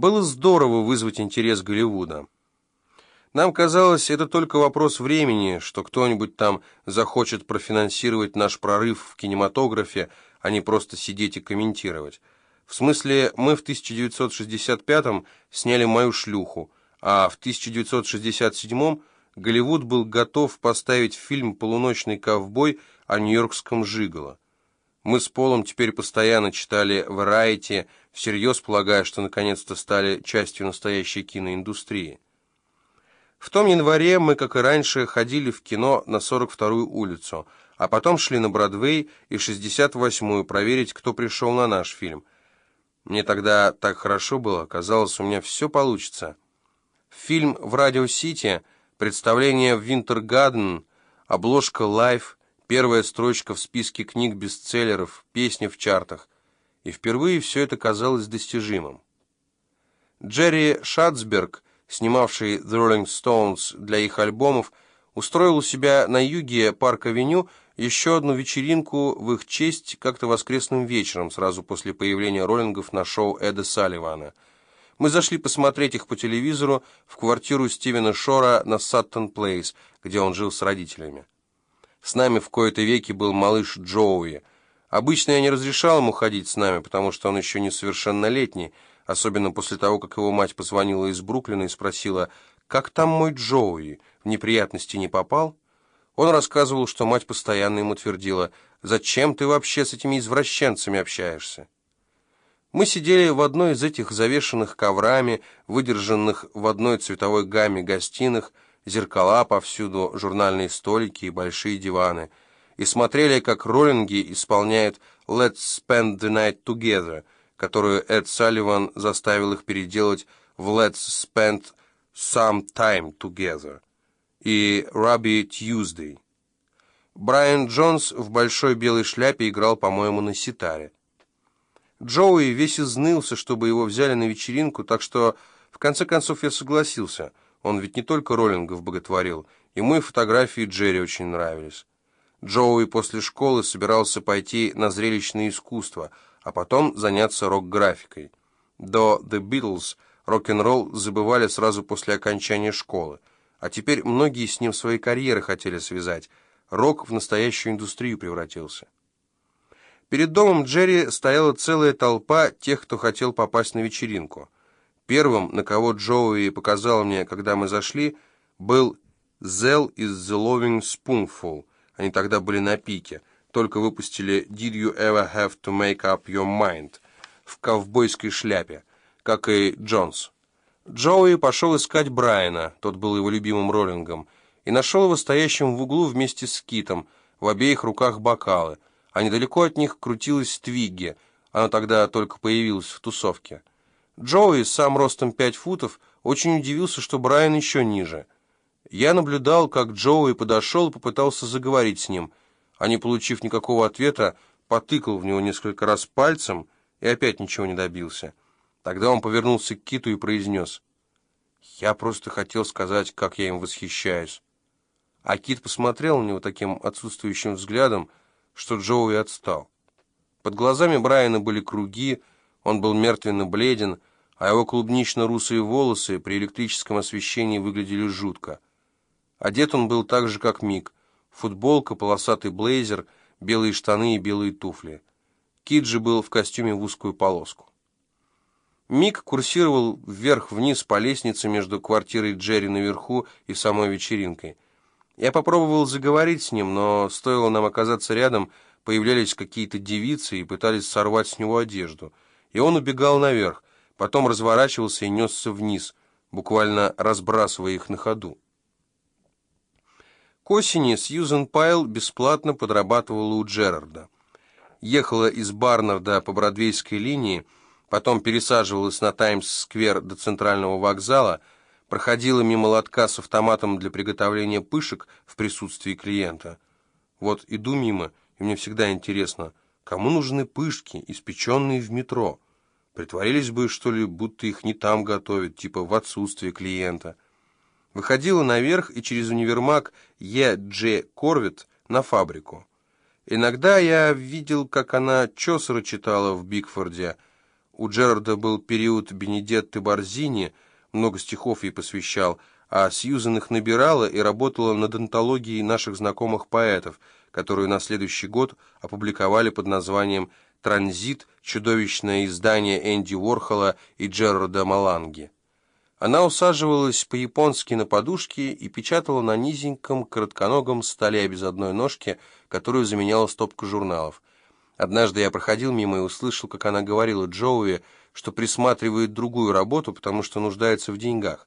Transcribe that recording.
Было здорово вызвать интерес Голливуда. Нам казалось, это только вопрос времени, что кто-нибудь там захочет профинансировать наш прорыв в кинематографе, а не просто сидеть и комментировать. В смысле, мы в 1965-м сняли «Мою шлюху», а в 1967-м Голливуд был готов поставить фильм «Полуночный ковбой» о нью-йоркском жиголо. Мы с Полом теперь постоянно читали «Варайти», всерьез полагая, что наконец-то стали частью настоящей киноиндустрии. В том январе мы, как и раньше, ходили в кино на 42-ю улицу, а потом шли на Бродвей и 68-ю проверить, кто пришел на наш фильм. Мне тогда так хорошо было, казалось, у меня все получится. Фильм в Радио Сити, представление в Винтергаден, обложка «Лайф», первая строчка в списке книг-бестселлеров, песни в чартах. И впервые все это казалось достижимым. Джерри Шатцберг – снимавший The Rolling Stones для их альбомов, устроил у себя на юге Парк-авеню еще одну вечеринку в их честь как-то воскресным вечером, сразу после появления роллингов на шоу Эда Салливана. Мы зашли посмотреть их по телевизору в квартиру Стивена Шора на Саттон Плейс, где он жил с родителями. С нами в кои-то веки был малыш Джоуи. Обычно я не разрешал ему ходить с нами, потому что он еще несовершеннолетний, особенно после того, как его мать позвонила из Бруклина и спросила, «Как там мой Джоуи? В неприятности не попал?» Он рассказывал, что мать постоянно ему твердила, «Зачем ты вообще с этими извращенцами общаешься?» Мы сидели в одной из этих завешенных коврами, выдержанных в одной цветовой гамме гостиных, зеркала повсюду, журнальные столики и большие диваны, и смотрели, как роллинги исполняют «Let's spend the night together», которую Эд Салливан заставил их переделать в «Let's spend some time together» и «Ruby Tuesday». Брайан Джонс в большой белой шляпе играл, по-моему, на ситаре. Джоуи весь изнылся, чтобы его взяли на вечеринку, так что в конце концов я согласился. Он ведь не только роллингов боготворил, ему и фотографии Джерри очень нравились. Джоуи после школы собирался пойти на зрелищное искусство – а потом заняться рок-графикой. До The Beatles рок-н-ролл забывали сразу после окончания школы, а теперь многие с ним свои карьеры хотели связать. Рок в настоящую индустрию превратился. Перед домом Джерри стояла целая толпа тех, кто хотел попасть на вечеринку. Первым, на кого Джоуи показал мне, когда мы зашли, был Зел из The Loving Spoonful. Они тогда были на пике только выпустили «Did you ever have to make up your mind» в ковбойской шляпе, как и Джонс. Джоуи пошел искать Брайана, тот был его любимым роллингом, и нашел его стоящим в углу вместе с Китом, в обеих руках бокалы, а недалеко от них крутилась Твигги, она тогда только появилась в тусовке. Джоуи, сам ростом пять футов, очень удивился, что Брайан еще ниже. Я наблюдал, как Джоуи подошел и попытался заговорить с ним – а не получив никакого ответа, потыкал в него несколько раз пальцем и опять ничего не добился. Тогда он повернулся к Киту и произнес, «Я просто хотел сказать, как я им восхищаюсь». А Кит посмотрел на него таким отсутствующим взглядом, что Джоуи отстал. Под глазами Брайана были круги, он был мертвенно бледен, а его клубнично-русые волосы при электрическом освещении выглядели жутко. Одет он был так же, как Мик, футболка, полосатый блейзер, белые штаны и белые туфли. Киджи был в костюме в узкую полоску. Мик курсировал вверх-вниз по лестнице между квартирой Джерри наверху и самой вечеринкой. Я попробовал заговорить с ним, но стоило нам оказаться рядом, появлялись какие-то девицы и пытались сорвать с него одежду. И он убегал наверх, потом разворачивался и несся вниз, буквально разбрасывая их на ходу. К осени Сьюзен Пайл бесплатно подрабатывала у Джерарда. Ехала из Барнарда по Бродвейской линии, потом пересаживалась на Таймс-сквер до центрального вокзала, проходила мимо лотка с автоматом для приготовления пышек в присутствии клиента. Вот иду мимо, и мне всегда интересно, кому нужны пышки, испеченные в метро? Притворились бы, что ли, будто их не там готовят, типа в отсутствие клиента. Выходила наверх и через универмаг Е. Дж. Корвит на фабрику. Иногда я видел, как она Чосера читала в Бигфорде. У Джерарда был период Бенедетты Борзини, много стихов ей посвящал, а Сьюзен их набирала и работала над антологией наших знакомых поэтов, которую на следующий год опубликовали под названием «Транзит. Чудовищное издание Энди Уорхола и Джерарда Маланги». Она усаживалась по-японски на подушке и печатала на низеньком, коротконогом столе без одной ножки, которую заменяла стопка журналов. Однажды я проходил мимо и услышал, как она говорила Джоуи, что присматривает другую работу, потому что нуждается в деньгах.